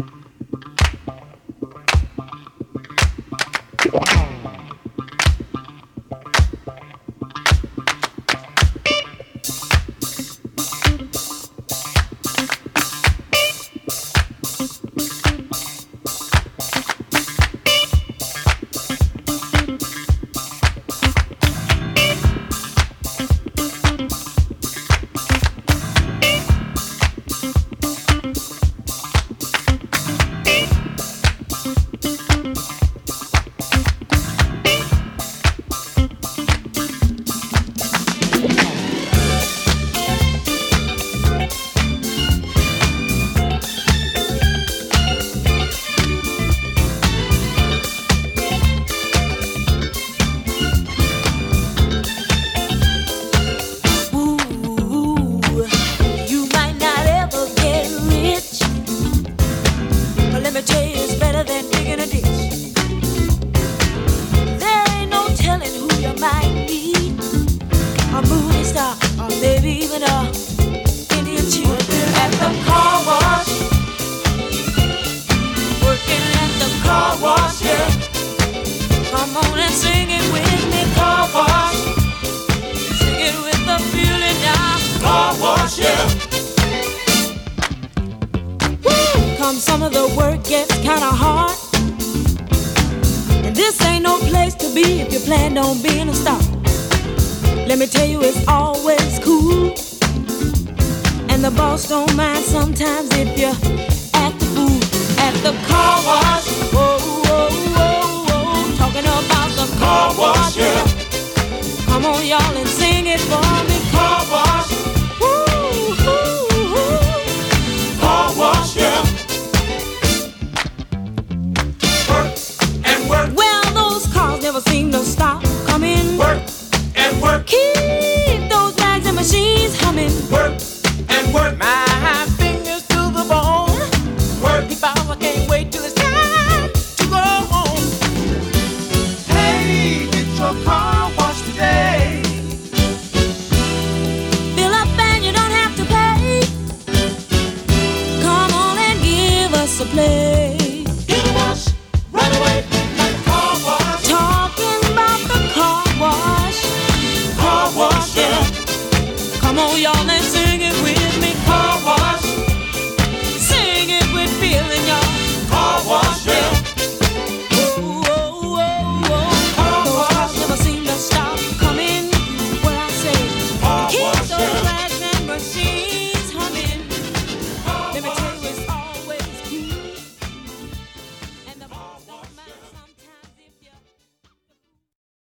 Mm-hmm. some, some of the work gets kinda hard. And this ain't no place to be if you plan on being a star. Let me tell you, it's always cool. And the boss don't mind sometimes if you act the fool at the car wash. Whoa. Keep those and machines humming. Work and work. My fingers to the bone. Work. I can't wait till it's time to go home. Hey, get your car washed today. Fill up and you don't have to pay. Come on and give us a play.